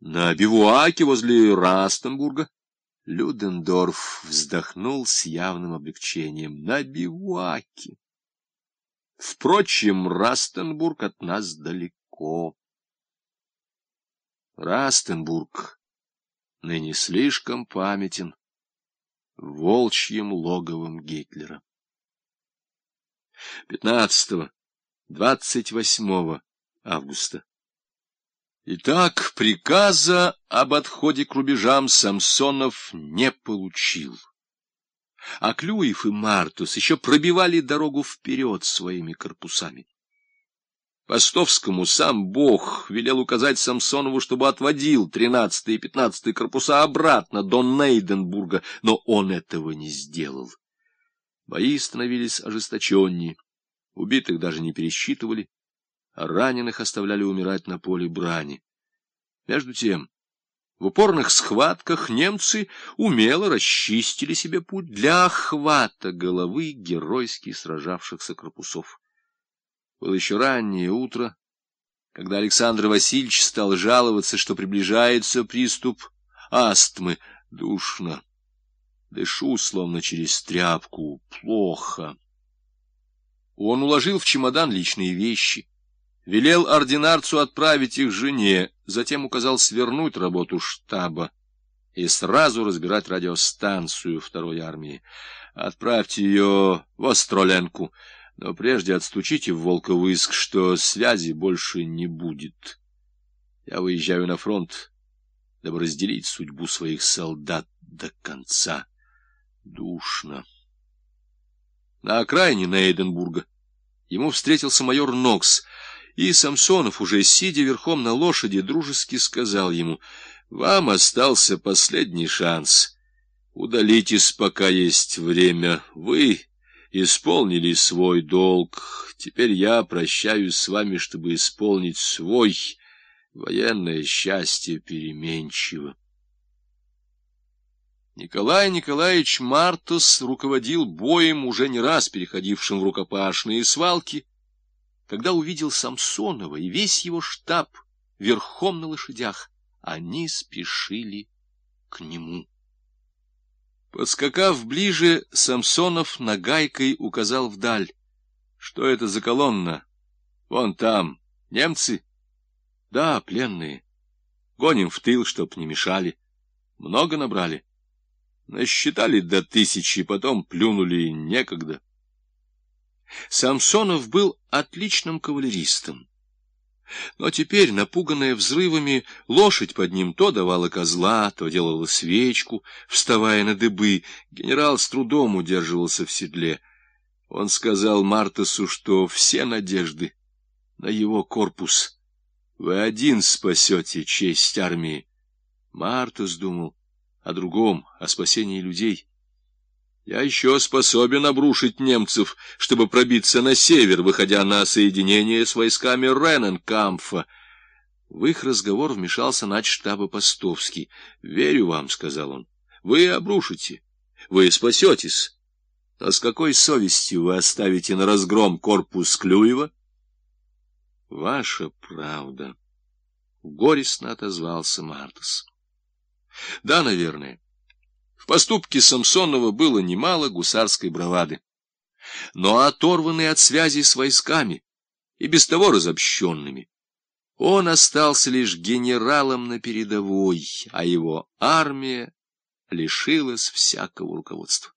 на бивуаке возле Растенбурга. Людендорф вздохнул с явным облегчением. На бивуаке. Впрочем, Растенбург от нас далеко. Растенбург ныне слишком памятен волчьим логовым Гитлера. 15-28 августа. Итак, приказа об отходе к рубежам Самсонов не получил. А Клюев и Мартус еще пробивали дорогу вперед своими корпусами. Постовскому сам Бог велел указать Самсонову, чтобы отводил 13 и 15 корпуса обратно до Нейденбурга, но он этого не сделал. Бои становились ожесточеннее, убитых даже не пересчитывали, раненых оставляли умирать на поле брани. Между тем, в упорных схватках немцы умело расчистили себе путь для охвата головы геройски сражавшихся корпусов. Было еще раннее утро, когда Александр Васильевич стал жаловаться, что приближается приступ астмы. Душно. Дышу, словно через тряпку. Плохо. Он уложил в чемодан личные вещи, велел ординарцу отправить их жене, затем указал свернуть работу штаба и сразу разбирать радиостанцию второй армии. Отправьте ее в Остроленку. Но прежде отстучите в Волковыск, что связи больше не будет. Я выезжаю на фронт, дабы разделить судьбу своих солдат до конца. Душно. На окраине Нейденбурга ему встретился майор Нокс, и Самсонов, уже сидя верхом на лошади, дружески сказал ему, «Вам остался последний шанс. Удалитесь, пока есть время. Вы исполнили свой долг. Теперь я прощаюсь с вами, чтобы исполнить свой. Военное счастье переменчиво. Николай Николаевич Мартус руководил боем, уже не раз переходившим в рукопашные свалки, когда увидел Самсонова и весь его штаб верхом на лошадях. Они спешили к нему. Подскакав ближе, Самсонов нагайкой указал вдаль. Что это за колонна? Вон там. Немцы? Да, пленные. Гоним в тыл, чтоб не мешали. Много набрали. Насчитали до тысячи, потом плюнули некогда. Самсонов был отличным кавалеристом. Но теперь, напуганная взрывами, лошадь под ним то давала козла, то делала свечку, вставая на дыбы. Генерал с трудом удерживался в седле. Он сказал Мартасу, что все надежды на его корпус. Вы один спасете честь армии. Мартас думал о другом, о спасении людей. Я еще способен обрушить немцев, чтобы пробиться на север, выходя на соединение с войсками Рененкамфа. В их разговор вмешался начштаба Постовский. — Верю вам, — сказал он. — Вы обрушите. Вы спасетесь. А с какой совестью вы оставите на разгром корпус Клюева? — Ваша правда. Горестно отозвался Мартас. — Да, наверное. В поступке Самсонова было немало гусарской бравады. Но оторванный от связи с войсками и без того разобщенными, он остался лишь генералом на передовой, а его армия лишилась всякого руководства.